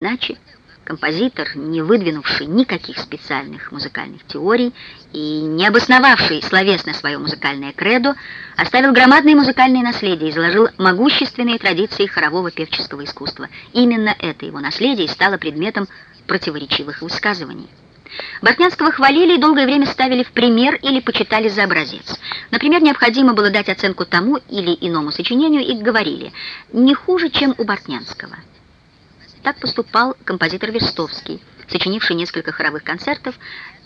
Иначе композитор, не выдвинувший никаких специальных музыкальных теорий и не обосновавший словесно свое музыкальное кредо, оставил громадное музыкальное наследие и заложил могущественные традиции хорового певческого искусства. Именно это его наследие стало предметом противоречивых высказываний. Бортнянского хвалили и долгое время ставили в пример или почитали за образец. Например, необходимо было дать оценку тому или иному сочинению и говорили «не хуже, чем у Бортнянского». Так поступал композитор Верстовский, сочинивший несколько хоровых концертов,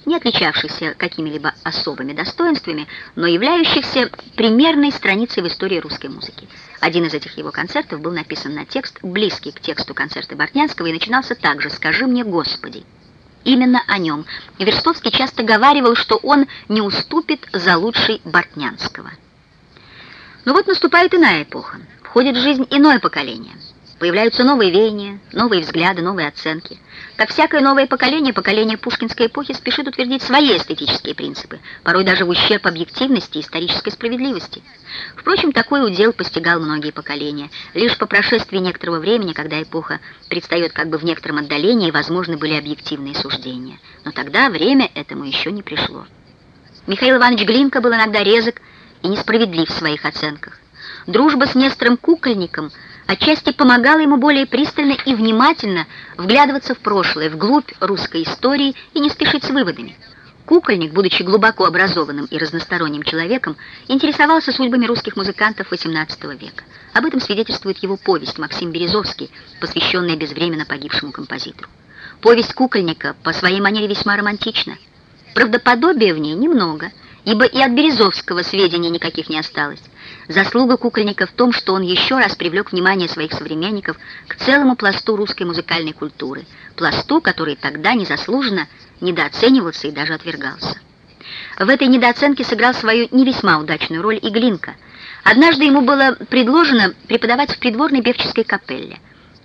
не отличавшихся какими-либо особыми достоинствами, но являющихся примерной страницей в истории русской музыки. Один из этих его концертов был написан на текст, близкий к тексту концерта Бортнянского, и начинался также «Скажи мне, Господи». Именно о нем Верстовский часто говаривал, что он не уступит за лучший Бортнянского. Но вот наступает иная эпоха, входит в жизнь иное поколение – Появляются новые веяния, новые взгляды, новые оценки. Как всякое новое поколение, поколение пушкинской эпохи спешит утвердить свои эстетические принципы, порой даже в ущерб объективности и исторической справедливости. Впрочем, такой удел постигал многие поколения. Лишь по прошествии некоторого времени, когда эпоха предстает как бы в некотором отдалении, возможны были объективные суждения. Но тогда время этому еще не пришло. Михаил Иванович Глинка был иногда резок и несправедлив в своих оценках. Дружба с Нестором Кукольником – отчасти помогало ему более пристально и внимательно вглядываться в прошлое, вглубь русской истории и не спешить с выводами. Кукольник, будучи глубоко образованным и разносторонним человеком, интересовался судьбами русских музыкантов XVIII века. Об этом свидетельствует его повесть «Максим Березовский», посвященная безвременно погибшему композитору. Повесть Кукольника по своей манере весьма романтична. Правдоподобия в ней немного, ибо и от Березовского сведений никаких не осталось. Заслуга кукольника в том, что он еще раз привлек внимание своих современников к целому пласту русской музыкальной культуры, пласту, который тогда незаслуженно недооценивался и даже отвергался. В этой недооценке сыграл свою не весьма удачную роль и Глинка. Однажды ему было предложено преподавать в придворной певческой капелле.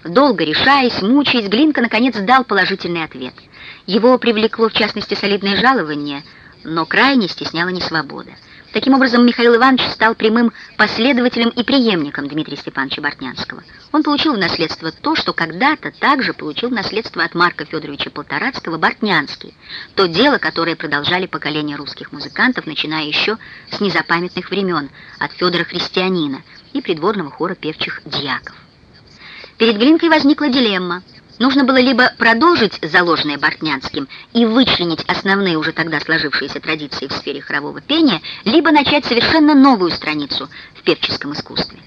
Долго решаясь, мучаясь, Глинка наконец дал положительный ответ. Его привлекло в частности солидное жалование, но крайне стесняла несвобода. Таким образом, Михаил Иванович стал прямым последователем и преемником Дмитрия Степановича Бортнянского. Он получил в наследство то, что когда-то также получил в наследство от Марка Федоровича Полторацкого Бортнянский, то дело, которое продолжали поколения русских музыкантов, начиная еще с незапамятных времен, от Федора Христианина и придворного хора певчих дьяков. Перед Глинкой возникла дилемма – Нужно было либо продолжить заложенное Бортнянским и вычленить основные уже тогда сложившиеся традиции в сфере хорового пения, либо начать совершенно новую страницу в певческом искусстве.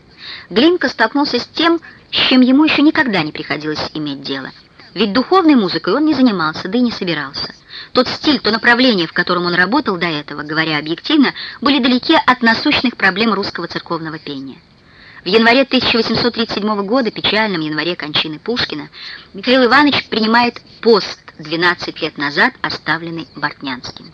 Глинка столкнулся с тем, с чем ему еще никогда не приходилось иметь дело. Ведь духовной музыкой он не занимался, да и не собирался. Тот стиль, то направление, в котором он работал до этого, говоря объективно, были далеки от насущных проблем русского церковного пения. В январе 1837 года, печальном январе кончины Пушкина, Михаил Иванович принимает пост 12 лет назад, оставленный Бортнянским.